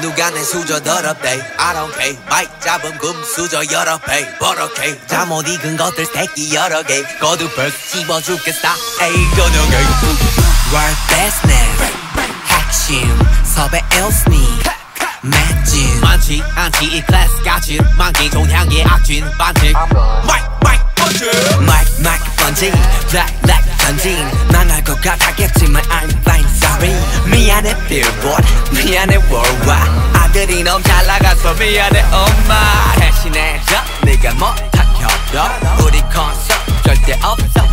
누가 내 수저 더럽대? I don't care 마이크 잡음 금수저 여럿 패 버럭해. 잠못 익은 것들 새끼 여러 개. 거듭해서 씹어줄게 스타의 저녁에 World business 핵심. 섭외 일순위 매진 많지 않지 이 클래스 가진. 만기 종향의 악진. 반칙 mic mic bungee mic mic bungee bright light 전진 망할 것 같았겠지만 I'm fine sorry. 미안해 billboard. 미안해 worldwide. 아들이 너무 잘 나가서 미안해 엄마. 대신해줘 네가 못한 협력 우리 콘서트 절대 없어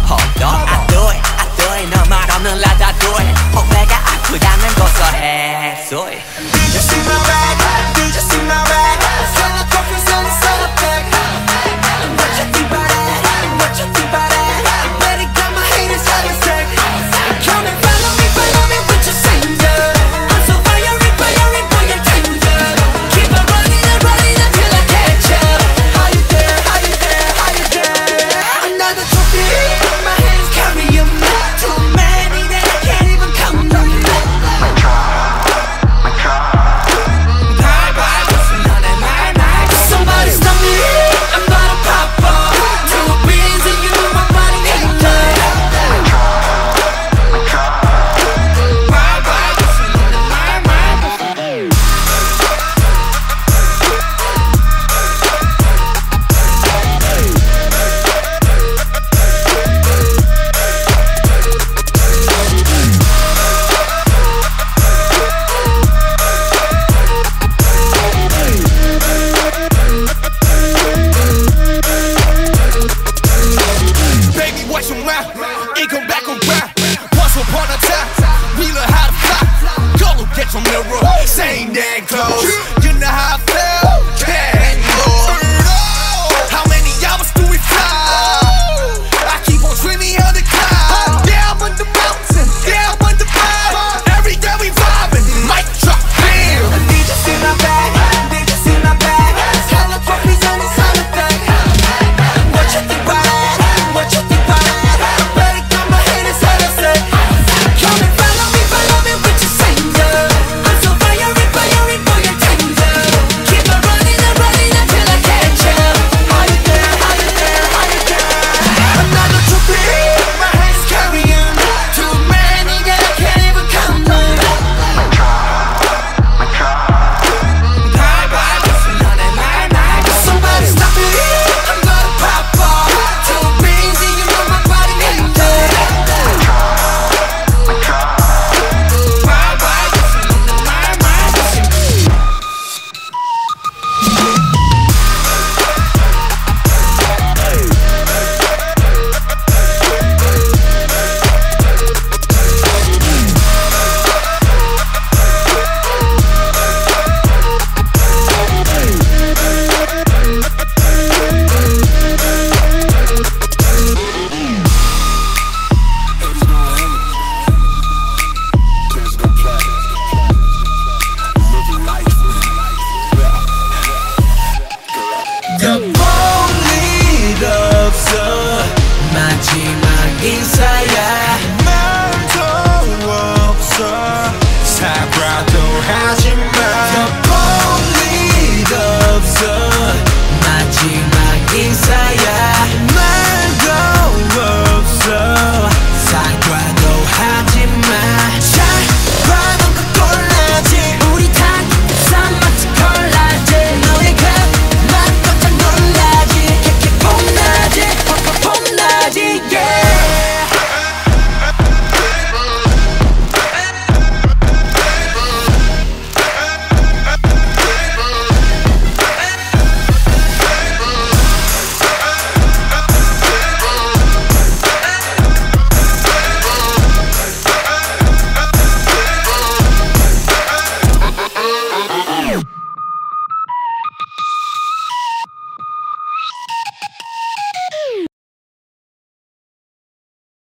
from the roof. Same damn clothes.